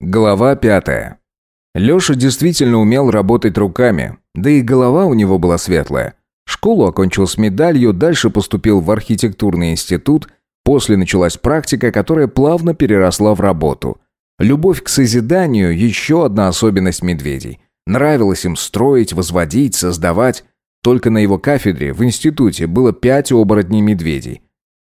Глава пятая. Леша действительно умел работать руками, да и голова у него была светлая. Школу окончил с медалью, дальше поступил в архитектурный институт, после началась практика, которая плавно переросла в работу. Любовь к созиданию – еще одна особенность медведей. Нравилось им строить, возводить, создавать. Только на его кафедре в институте было пять оборотней медведей –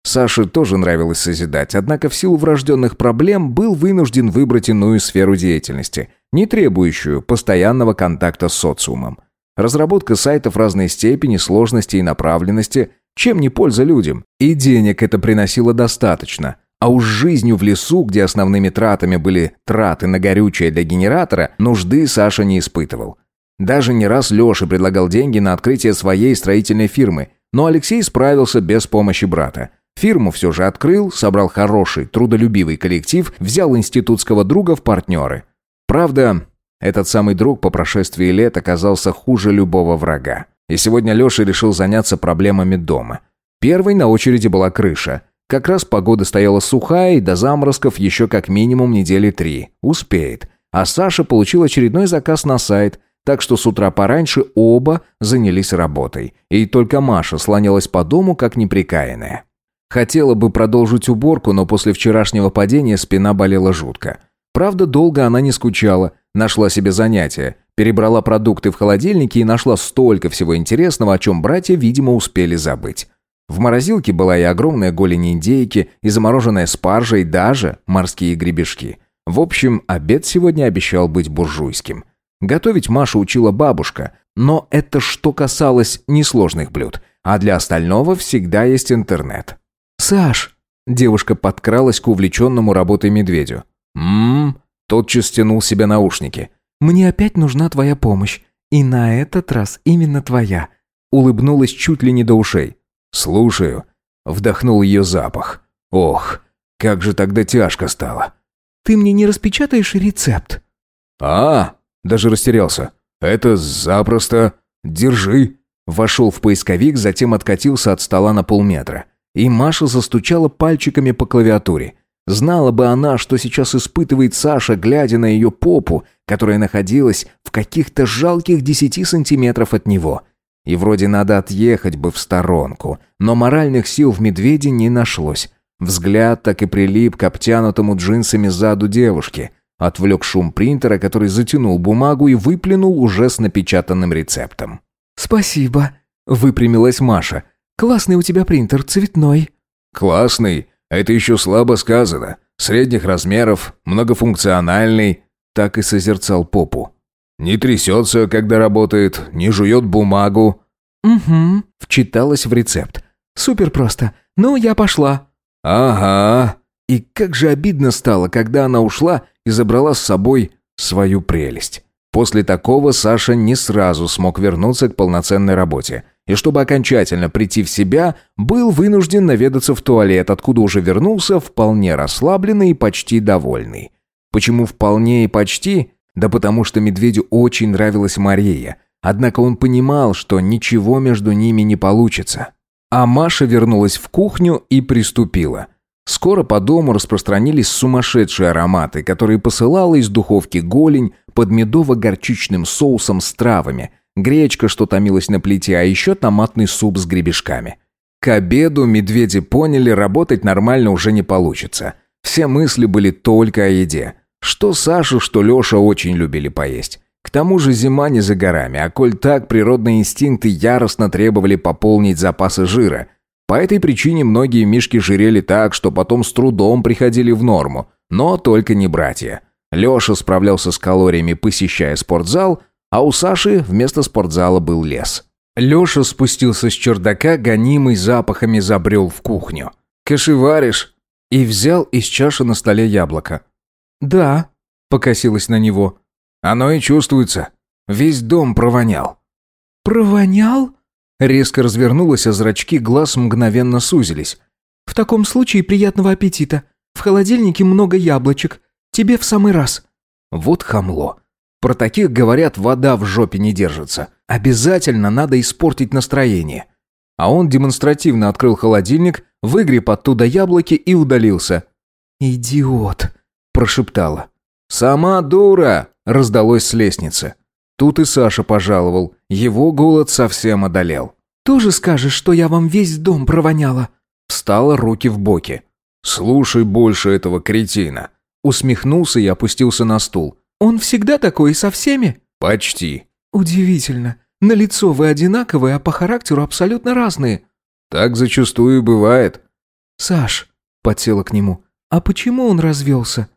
Саше тоже нравилось созидать, однако в силу врожденных проблем был вынужден выбрать иную сферу деятельности, не требующую постоянного контакта с социумом. Разработка сайтов разной степени, сложности и направленности, чем не польза людям. И денег это приносило достаточно. А уж жизнью в лесу, где основными тратами были траты на горючее для генератора, нужды Саша не испытывал. Даже не раз Леше предлагал деньги на открытие своей строительной фирмы, но Алексей справился без помощи брата – Фирму все же открыл, собрал хороший, трудолюбивый коллектив, взял институтского друга в партнеры. Правда, этот самый друг по прошествии лет оказался хуже любого врага. И сегодня Леша решил заняться проблемами дома. Первой на очереди была крыша. Как раз погода стояла сухая, и до заморозков еще как минимум недели три. Успеет. А Саша получил очередной заказ на сайт, так что с утра пораньше оба занялись работой. И только Маша слонялась по дому, как неприкаянная. Хотела бы продолжить уборку, но после вчерашнего падения спина болела жутко. Правда, долго она не скучала, нашла себе занятие, перебрала продукты в холодильнике и нашла столько всего интересного, о чем братья, видимо, успели забыть. В морозилке была и огромная голень индейки, и замороженная спаржа, и даже морские гребешки. В общем, обед сегодня обещал быть буржуйским. Готовить Маша учила бабушка, но это что касалось несложных блюд, а для остального всегда есть интернет. «Саш!» Девушка подкралась к увлеченному работой медведю. «М-м-м!» Тотчас стянул себе наушники. «Мне опять нужна твоя помощь. И на этот раз именно твоя». Улыбнулась чуть ли не до ушей. «Слушаю». Вдохнул ее запах. «Ох, как же тогда тяжко стало». «Ты мне не распечатаешь рецепт?» «А, даже растерялся. Это запросто. Держи». Вошел в поисковик, затем откатился от стола на полметра. И Маша застучала пальчиками по клавиатуре. Знала бы она, что сейчас испытывает Саша, глядя на ее попу, которая находилась в каких-то жалких десяти сантиметров от него. И вроде надо отъехать бы в сторонку, но моральных сил в медведе не нашлось. Взгляд так и прилип к обтянутому джинсами заду девушки. Отвлек шум принтера, который затянул бумагу и выплюнул уже с напечатанным рецептом. «Спасибо», — выпрямилась Маша. Классный у тебя принтер, цветной». «Классный? Это еще слабо сказано. Средних размеров, многофункциональный». Так и созерцал попу. «Не трясется, когда работает, не жует бумагу». «Угу», — вчиталась в рецепт. «Супер просто. Ну, я пошла». «Ага». И как же обидно стало, когда она ушла и забрала с собой свою прелесть. После такого Саша не сразу смог вернуться к полноценной работе и чтобы окончательно прийти в себя, был вынужден наведаться в туалет, откуда уже вернулся вполне расслабленный и почти довольный. Почему вполне и почти? Да потому что медведю очень нравилась Мария. Однако он понимал, что ничего между ними не получится. А Маша вернулась в кухню и приступила. Скоро по дому распространились сумасшедшие ароматы, которые посылала из духовки голень под медово-горчичным соусом с травами – гречка, что томилась на плите, а еще томатный суп с гребешками. К обеду медведи поняли, работать нормально уже не получится. Все мысли были только о еде. Что Саша, что Леша очень любили поесть. К тому же зима не за горами, а коль так, природные инстинкты яростно требовали пополнить запасы жира. По этой причине многие мишки жирели так, что потом с трудом приходили в норму. Но только не братья. Леша справлялся с калориями, посещая спортзал, а у Саши вместо спортзала был лес. Леша спустился с чердака, гонимый запахами забрел в кухню. «Кашеваришь?» И взял из чаши на столе яблоко. «Да», — покосилась на него. «Оно и чувствуется. Весь дом провонял». «Провонял?» Резко развернулась, а зрачки глаз мгновенно сузились. «В таком случае приятного аппетита. В холодильнике много яблочек. Тебе в самый раз». Вот хамло. Про таких говорят, вода в жопе не держится. Обязательно надо испортить настроение. А он демонстративно открыл холодильник, выгреб оттуда яблоки и удалился. «Идиот!» – прошептала. «Сама дура!» – раздалось с лестницы. Тут и Саша пожаловал. Его голод совсем одолел. «Тоже скажешь, что я вам весь дом провоняла?» Встала руки в боки. «Слушай больше этого кретина». Усмехнулся и опустился на стул. «Он всегда такой и со всеми?» «Почти». «Удивительно. На лицо вы одинаковые, а по характеру абсолютно разные». «Так зачастую бывает». «Саш», — подсела к нему, — «а почему он развелся?»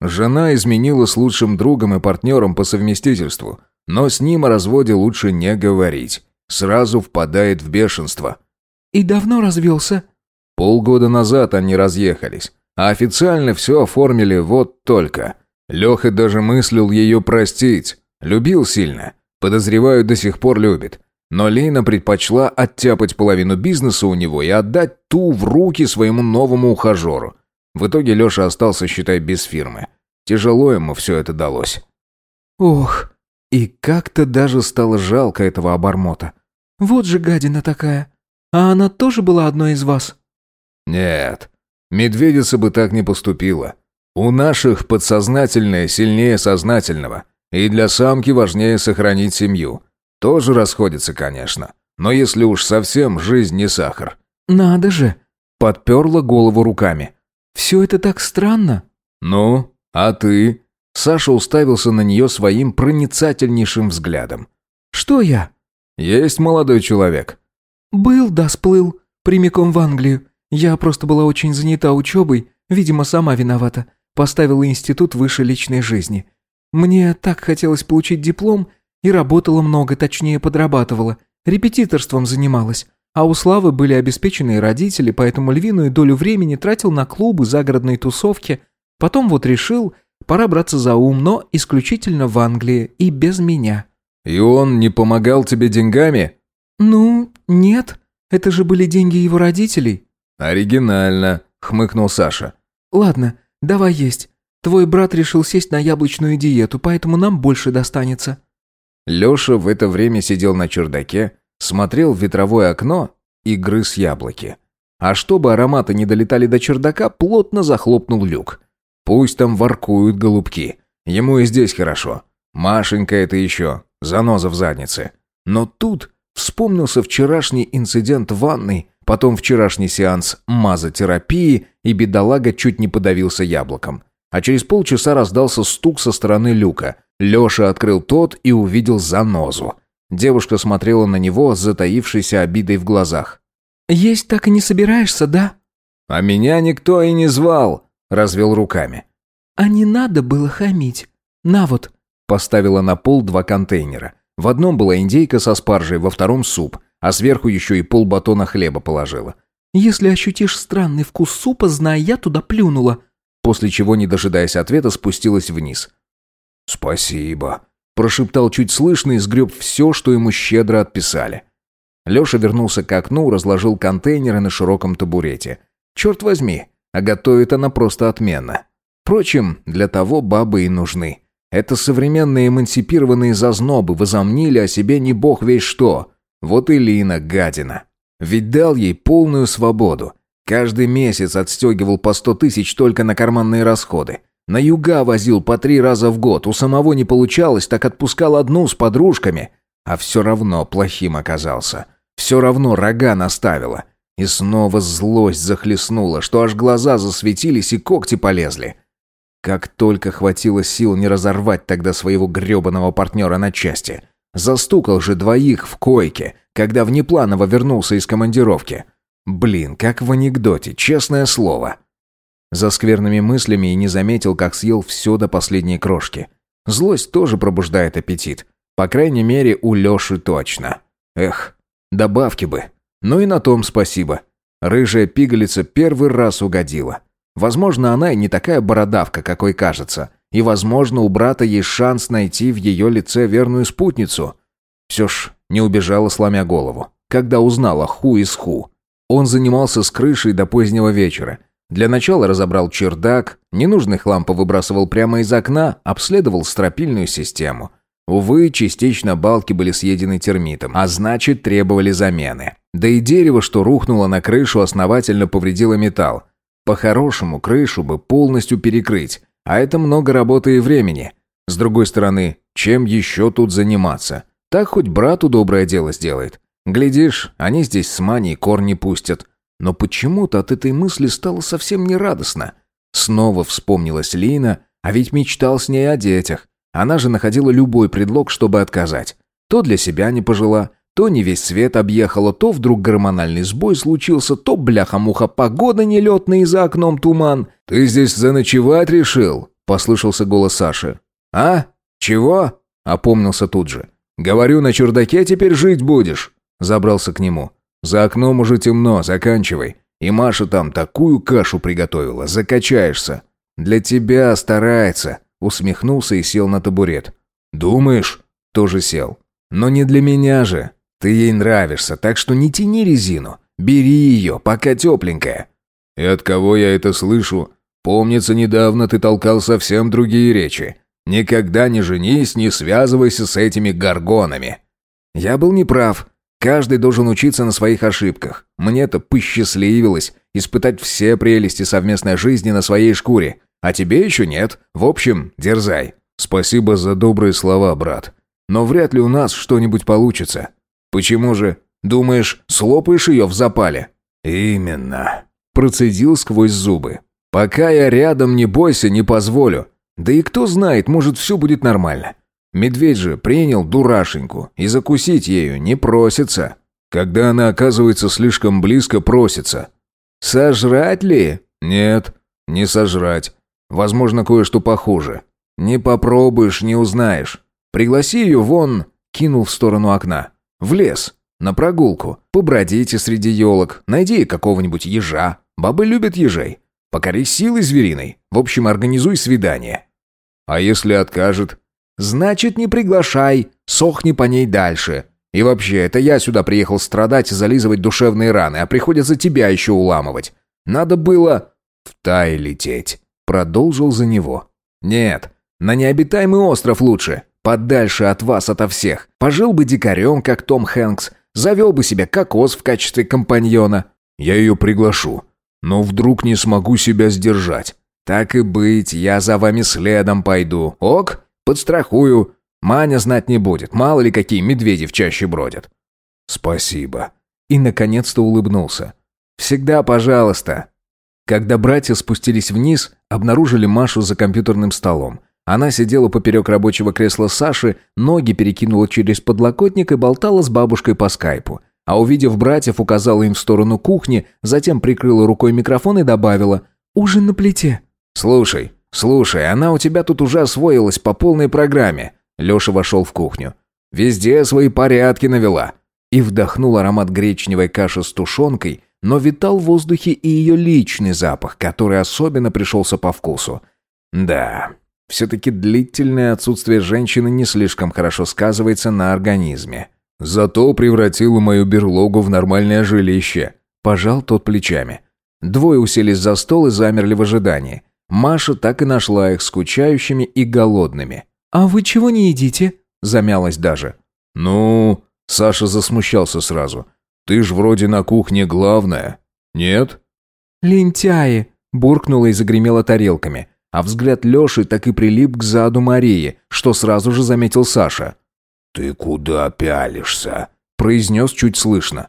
Жена изменила с лучшим другом и партнером по совместительству, но с ним о разводе лучше не говорить. Сразу впадает в бешенство. «И давно развелся?» Полгода назад они разъехались, а официально все оформили вот только. Леха даже мыслил ее простить. Любил сильно. Подозреваю, до сих пор любит. Но Лина предпочла оттяпать половину бизнеса у него и отдать ту в руки своему новому ухажеру. В итоге Леша остался, считай, без фирмы. Тяжело ему все это далось. Ох, и как-то даже стало жалко этого обормота. Вот же гадина такая. А она тоже была одной из вас? Нет, медведица бы так не поступила. У наших подсознательное сильнее сознательного. И для самки важнее сохранить семью. Тоже расходится, конечно. Но если уж совсем жизнь не сахар. Надо же. Подперла голову руками. Все это так странно. Ну, а ты? Саша уставился на нее своим проницательнейшим взглядом. Что я? Есть молодой человек. Был, да сплыл. Прямиком в Англию. Я просто была очень занята учебой. Видимо, сама виновата. Поставила институт выше личной жизни. Мне так хотелось получить диплом, и работала много, точнее подрабатывала. Репетиторством занималась. А у Славы были обеспеченные родители, поэтому львиную долю времени тратил на клубы, загородные тусовки. Потом вот решил, пора браться за ум, но исключительно в Англии и без меня. «И он не помогал тебе деньгами?» «Ну, нет. Это же были деньги его родителей». «Оригинально», — хмыкнул Саша. «Ладно, давай есть. Твой брат решил сесть на яблочную диету, поэтому нам больше достанется». Леша в это время сидел на чердаке, смотрел в ветровое окно и грыз яблоки. А чтобы ароматы не долетали до чердака, плотно захлопнул люк. Пусть там воркуют голубки. Ему и здесь хорошо. Машенька это еще, заноза в заднице. Но тут вспомнился вчерашний инцидент в ванной, потом вчерашний сеанс мазотерапии, и бедолага чуть не подавился яблоком. А через полчаса раздался стук со стороны люка. Леша открыл тот и увидел занозу. Девушка смотрела на него с затаившейся обидой в глазах. «Есть так и не собираешься, да?» «А меня никто и не звал», — развел руками. «А не надо было хамить. На вот». Поставила на пол два контейнера. В одном была индейка со спаржей, во втором суп, а сверху еще и полбатона хлеба положила. «Если ощутишь странный вкус супа, знай, я туда плюнула», после чего, не дожидаясь ответа, спустилась вниз. «Спасибо», – прошептал чуть слышно и сгреб все, что ему щедро отписали. Леша вернулся к окну, разложил контейнеры на широком табурете. «Черт возьми, а готовит она просто отменно. Впрочем, для того бабы и нужны. Это современные эмансипированные зазнобы возомнили о себе не бог весь что. Вот и Лина, гадина. Ведь дал ей полную свободу. Каждый месяц отстегивал по сто тысяч только на карманные расходы. На юга возил по три раза в год. У самого не получалось, так отпускал одну с подружками. А все равно плохим оказался. Все равно рога наставила. И снова злость захлестнула, что аж глаза засветились и когти полезли. Как только хватило сил не разорвать тогда своего гребаного партнера на части. Застукал же двоих в койке, когда внепланово вернулся из командировки. Блин, как в анекдоте, честное слово. За скверными мыслями и не заметил, как съел все до последней крошки. Злость тоже пробуждает аппетит. По крайней мере, у Леши точно. Эх, добавки бы. Ну и на том спасибо. Рыжая пигалица первый раз угодила. Возможно, она и не такая бородавка, какой кажется. И, возможно, у брата есть шанс найти в ее лице верную спутницу. Все ж не убежала, сломя голову. Когда узнала ху из ху. Он занимался с крышей до позднего вечера. Для начала разобрал чердак, ненужный хлам повыбрасывал прямо из окна, обследовал стропильную систему. Увы, частично балки были съедены термитом, а значит требовали замены. Да и дерево, что рухнуло на крышу, основательно повредило металл. По-хорошему, крышу бы полностью перекрыть, А это много работы и времени. С другой стороны, чем еще тут заниматься? Так хоть брату доброе дело сделает. Глядишь, они здесь с Маней корни пустят. Но почему-то от этой мысли стало совсем нерадостно. Снова вспомнилась Лина, а ведь мечтал с ней о детях. Она же находила любой предлог, чтобы отказать. То для себя не пожила, то не весь свет объехала, то вдруг гормональный сбой случился, то бляха-муха погода нелетная и за окном туман. «Ты здесь заночевать решил?» – послышался голос Саши. «А? Чего?» – опомнился тут же. «Говорю, на чердаке теперь жить будешь». Забрался к нему. «За окном уже темно, заканчивай. И Маша там такую кашу приготовила, закачаешься». «Для тебя старается», – усмехнулся и сел на табурет. «Думаешь?» – тоже сел. «Но не для меня же. Ты ей нравишься, так что не тяни резину. Бери ее, пока тепленькая». «И от кого я это слышу? Помнится, недавно ты толкал совсем другие речи. Никогда не женись, не связывайся с этими горгонами». «Я был неправ. Каждый должен учиться на своих ошибках. Мне-то посчастливилось испытать все прелести совместной жизни на своей шкуре. А тебе еще нет. В общем, дерзай». «Спасибо за добрые слова, брат. Но вряд ли у нас что-нибудь получится. «Почему же? Думаешь, слопаешь ее в запале?» «Именно», – процедил сквозь зубы. «Пока я рядом, не бойся, не позволю. Да и кто знает, может, все будет нормально. Медведь же принял дурашеньку, и закусить ею не просится. Когда она оказывается слишком близко, просится. Сожрать ли? Нет, не сожрать. Возможно, кое-что похуже. Не попробуешь, не узнаешь. Пригласи ее вон, кинул в сторону окна. В лес, на прогулку. Побродите среди елок, найди какого-нибудь ежа. Бабы любят ежей. Покори силой звериной. В общем, организуй свидание. А если откажет? Значит, не приглашай, сохни по ней дальше. И вообще, это я сюда приехал страдать и зализывать душевные раны, а приходится тебя еще уламывать. Надо было в тай лететь. Продолжил за него. Нет, на необитаемый остров лучше. Подальше от вас, ото всех. Пожил бы дикарем, как Том Хэнкс. Завел бы себе кокос в качестве компаньона. Я ее приглашу. Но вдруг не смогу себя сдержать. Так и быть, я за вами следом пойду. Ок? Подстрахую. Маня знать не будет. Мало ли какие медведи в чаще бродят. Спасибо. И, наконец-то, улыбнулся. Всегда пожалуйста. Когда братья спустились вниз, обнаружили Машу за компьютерным столом. Она сидела поперек рабочего кресла Саши, ноги перекинула через подлокотник и болтала с бабушкой по скайпу. А увидев братьев, указала им в сторону кухни, затем прикрыла рукой микрофон и добавила «Ужин на плите». «Слушай, слушай, она у тебя тут уже освоилась по полной программе». Леша вошел в кухню. «Везде свои порядки навела». И вдохнул аромат гречневой каши с тушенкой, но витал в воздухе и ее личный запах, который особенно пришелся по вкусу. «Да, все-таки длительное отсутствие женщины не слишком хорошо сказывается на организме. Зато превратило мою берлогу в нормальное жилище. Пожал тот плечами. Двое уселись за стол и замерли в ожидании. Маша так и нашла их скучающими и голодными. «А вы чего не едите?» Замялась даже. «Ну...» Саша засмущался сразу. «Ты ж вроде на кухне главная. Нет?» «Лентяи!» Буркнула и загремела тарелками а взгляд Лёши так и прилип к заду Марии, что сразу же заметил Саша. «Ты куда пялишься?» – произнес чуть слышно.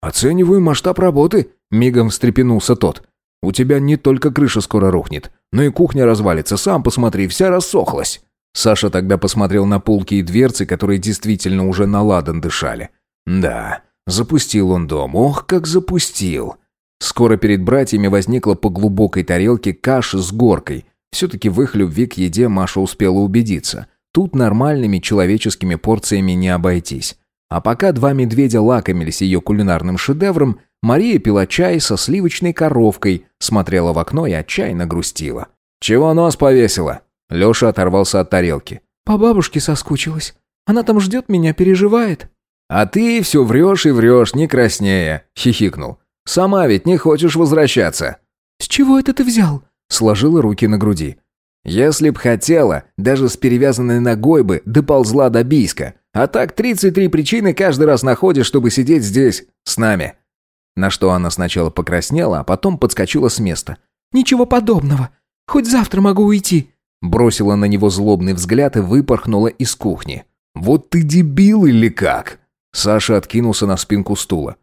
«Оцениваю масштаб работы», – мигом встрепенулся тот. «У тебя не только крыша скоро рухнет, но и кухня развалится, сам посмотри, вся рассохлась». Саша тогда посмотрел на полки и дверцы, которые действительно уже на ладан дышали. «Да, запустил он дом, ох, как запустил!» Скоро перед братьями возникла по глубокой тарелке каша с горкой, все-таки в их любви к еде Маша успела убедиться. Тут нормальными человеческими порциями не обойтись. А пока два медведя лакомились ее кулинарным шедевром, Мария пила чай со сливочной коровкой, смотрела в окно и отчаянно грустила. «Чего нос повесила?» Леша оторвался от тарелки. «По бабушке соскучилась. Она там ждет меня, переживает». «А ты все врешь и врешь, не краснея», — хихикнул. «Сама ведь не хочешь возвращаться». «С чего это ты взял?» Сложила руки на груди. «Если б хотела, даже с перевязанной ногой бы доползла до Бийска. А так 33 причины каждый раз находишь, чтобы сидеть здесь, с нами». На что она сначала покраснела, а потом подскочила с места. «Ничего подобного. Хоть завтра могу уйти. Бросила на него злобный взгляд и выпорхнула из кухни. «Вот ты дебил или как?» Саша откинулся на спинку стула.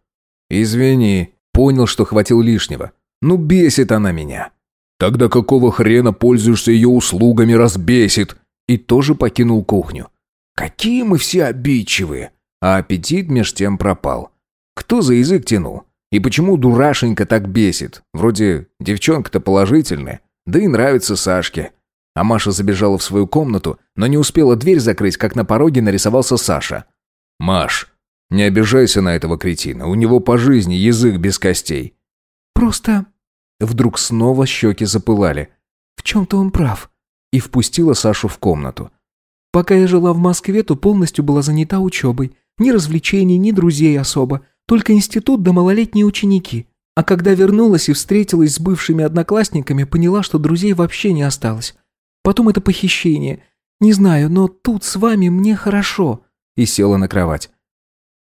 «Извини, понял, что хватил лишнего. Ну бесит она меня». «Тогда какого хрена пользуешься ее услугами, разбесит?» И тоже покинул кухню. «Какие мы все обидчивые!» А аппетит меж тем пропал. Кто за язык тянул? И почему дурашенька так бесит? Вроде девчонка-то положительная, да и нравится Сашке. А Маша забежала в свою комнату, но не успела дверь закрыть, как на пороге нарисовался Саша. «Маш, не обижайся на этого кретина, у него по жизни язык без костей». «Просто...» Вдруг снова щеки запылали. «В чем-то он прав». И впустила Сашу в комнату. «Пока я жила в Москве, то полностью была занята учебой. Ни развлечений, ни друзей особо. Только институт да малолетние ученики. А когда вернулась и встретилась с бывшими одноклассниками, поняла, что друзей вообще не осталось. Потом это похищение. Не знаю, но тут с вами мне хорошо». И села на кровать.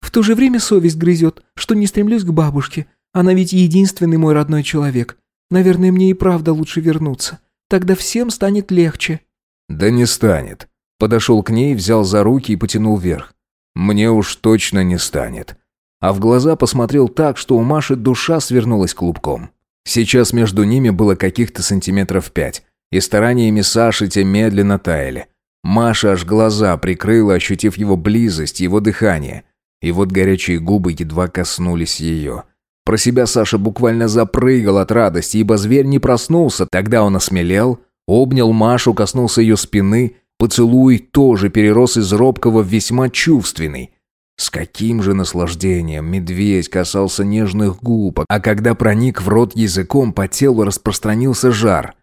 В то же время совесть грызет, что не стремлюсь к бабушке. Она ведь единственный мой родной человек. Наверное, мне и правда лучше вернуться. Тогда всем станет легче». «Да не станет». Подошел к ней, взял за руки и потянул вверх. «Мне уж точно не станет». А в глаза посмотрел так, что у Маши душа свернулась клубком. Сейчас между ними было каких-то сантиметров пять, и стараниями Саши те медленно таяли. Маша аж глаза прикрыла, ощутив его близость, его дыхание. И вот горячие губы едва коснулись ее. Про себя Саша буквально запрыгал от радости, ибо зверь не проснулся. Тогда он осмелел, обнял Машу, коснулся ее спины. Поцелуй тоже перерос из робкого в весьма чувственный. С каким же наслаждением медведь касался нежных губ, а когда проник в рот языком, по телу распространился жар.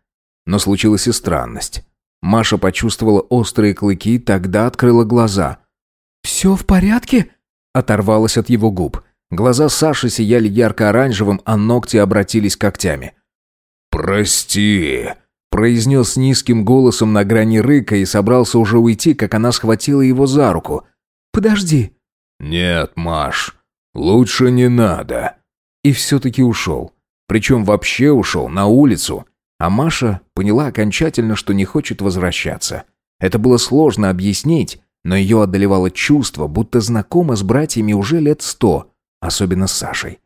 Но случилась и странность. Маша почувствовала острые клыки, тогда открыла глаза. «Все в порядке?» Оторвалась от его губ. Глаза Саши сияли ярко-оранжевым, а ногти обратились когтями. «Прости», — произнес низким голосом на грани рыка и собрался уже уйти, как она схватила его за руку. «Подожди». «Нет, Маш, лучше не надо». И все-таки ушел. Причем вообще ушел на улицу. А Маша поняла окончательно, что не хочет возвращаться. Это было сложно объяснить, но ее одолевало чувство, будто знакома с братьями уже лет сто, особенно с Сашей.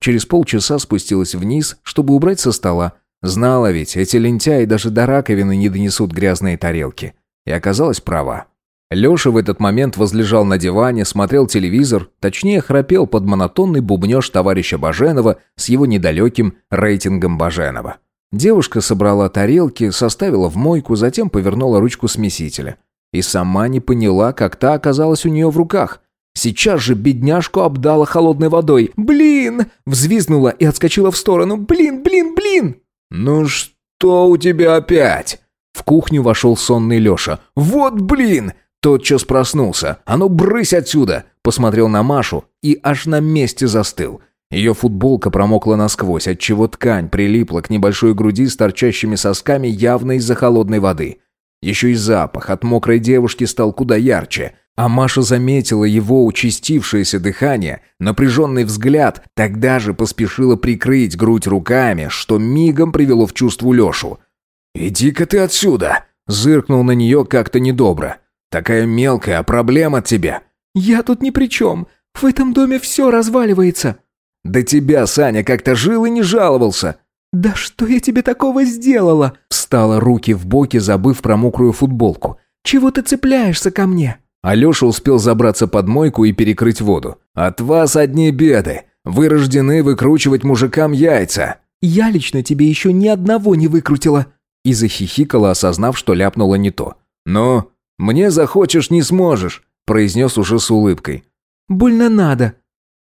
Через полчаса спустилась вниз, чтобы убрать со стола. Знала ведь, эти лентяи даже до раковины не донесут грязные тарелки. И оказалась права. Леша в этот момент возлежал на диване, смотрел телевизор, точнее храпел под монотонный бубнеж товарища Баженова с его недалеким рейтингом Баженова. Девушка собрала тарелки, составила в мойку, затем повернула ручку смесителя. И сама не поняла, как та оказалась у нее в руках. Сейчас же бедняжку обдала холодной водой. «Блин!» – взвизгнула и отскочила в сторону. «Блин, блин, блин!» «Ну что у тебя опять?» В кухню вошел сонный Леша. «Вот блин!» Тотчас проснулся. «А ну, брысь отсюда!» Посмотрел на Машу и аж на месте застыл. Ее футболка промокла насквозь, отчего ткань прилипла к небольшой груди с торчащими сосками явно из-за холодной воды. Еще и запах от мокрой девушки стал куда ярче. А Маша заметила его участившееся дыхание, напряженный взгляд, тогда же поспешила прикрыть грудь руками, что мигом привело в чувство Лешу. «Иди-ка ты отсюда!» — зыркнул на нее как-то недобро. «Такая мелкая, а проблема от тебя». «Я тут ни при чем. В этом доме все разваливается». «Да тебя, Саня, как-то жил и не жаловался». «Да что я тебе такого сделала?» Встала руки в боки, забыв про мокрую футболку. «Чего ты цепляешься ко мне?» Алеша успел забраться под мойку и перекрыть воду. «От вас одни беды. Вы рождены выкручивать мужикам яйца». «Я лично тебе еще ни одного не выкрутила». И захихикала, осознав, что ляпнула не то. «Ну, мне захочешь, не сможешь», произнес уже с улыбкой. «Больно надо»,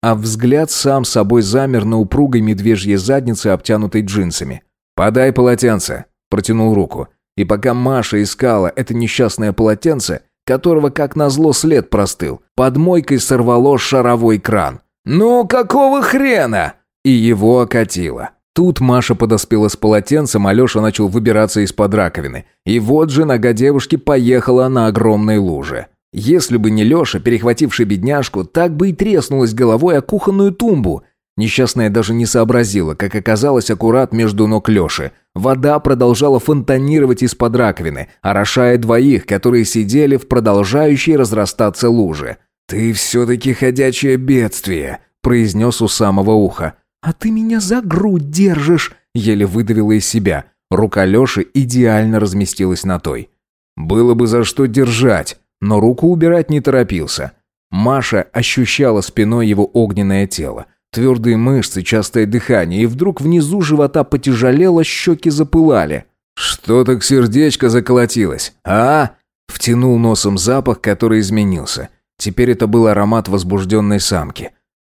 а взгляд сам собой замер на упругой медвежьей заднице, обтянутой джинсами. «Подай полотенце», – протянул руку. И пока Маша искала это несчастное полотенце, которого, как назло, след простыл, под мойкой сорвало шаровой кран. «Ну, какого хрена?» И его окатило. Тут Маша подоспела с полотенцем, Алеша начал выбираться из-под раковины. И вот же нога девушки поехала на огромной луже. Если бы не Леша, перехвативший бедняжку, так бы и треснулась головой о кухонную тумбу. Несчастная даже не сообразила, как оказалось аккурат между ног Леши. Вода продолжала фонтанировать из-под раковины, орошая двоих, которые сидели в продолжающей разрастаться луже. «Ты все-таки ходячее бедствие», — произнес у самого уха. «А ты меня за грудь держишь», — еле выдавила из себя. Рука Леши идеально разместилась на той. Было бы за что держать, но руку убирать не торопился. Маша ощущала спиной его огненное тело. Твердые мышцы, частое дыхание, и вдруг внизу живота потяжелело, щеки запылали. «Что так сердечко заколотилось, а?» Втянул носом запах, который изменился. Теперь это был аромат возбужденной самки.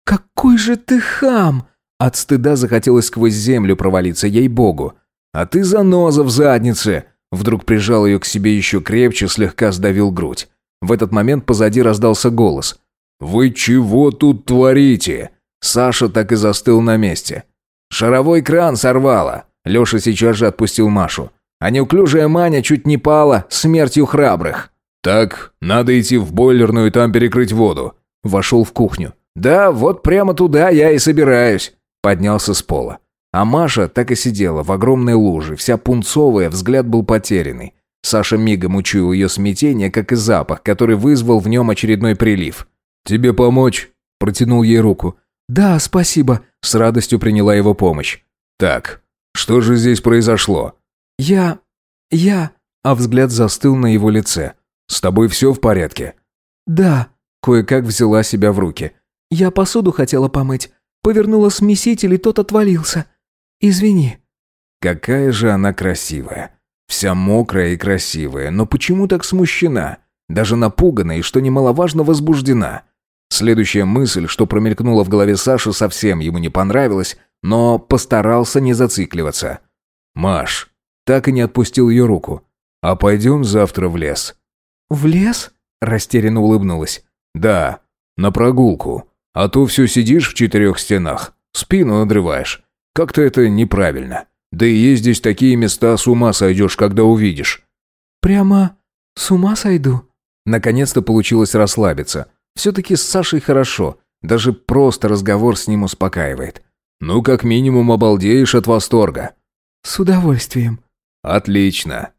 «Какой же ты хам!» От стыда захотелось сквозь землю провалиться, ей-богу. «А ты заноза в заднице!» Вдруг прижал ее к себе еще крепче, слегка сдавил грудь. В этот момент позади раздался голос. «Вы чего тут творите?» Саша так и застыл на месте. Шаровой кран сорвало. Леша сейчас же отпустил Машу. А неуклюжая Маня чуть не пала смертью храбрых. «Так, надо идти в бойлерную и там перекрыть воду». Вошел в кухню. «Да, вот прямо туда я и собираюсь». Поднялся с пола. А Маша так и сидела в огромной луже, вся пунцовая, взгляд был потерянный. Саша мигом учуял ее смятение, как и запах, который вызвал в нем очередной прилив. «Тебе помочь?» – протянул ей руку. «Да, спасибо», – с радостью приняла его помощь. «Так, что же здесь произошло?» «Я... я...» А взгляд застыл на его лице. «С тобой все в порядке?» «Да», – кое-как взяла себя в руки. «Я посуду хотела помыть. Повернула смеситель, и тот отвалился. Извини». Какая же она красивая. Вся мокрая и красивая, но почему так смущена? Даже напугана и, что немаловажно, возбуждена. Следующая мысль, что промелькнула в голове Саши, совсем ему не понравилась, но постарался не зацикливаться. «Маш, так и не отпустил ее руку. А пойдем завтра в лес». «В лес?» – растерянно улыбнулась. «Да, на прогулку. А то все сидишь в четырех стенах, спину надрываешь. Как-то это неправильно. Да и есть здесь такие места, с ума сойдешь, когда увидишь». «Прямо с ума сойду?» Наконец-то получилось расслабиться – все-таки с Сашей хорошо. Даже просто разговор с ним успокаивает. Ну, как минимум, обалдеешь от восторга. С удовольствием. Отлично.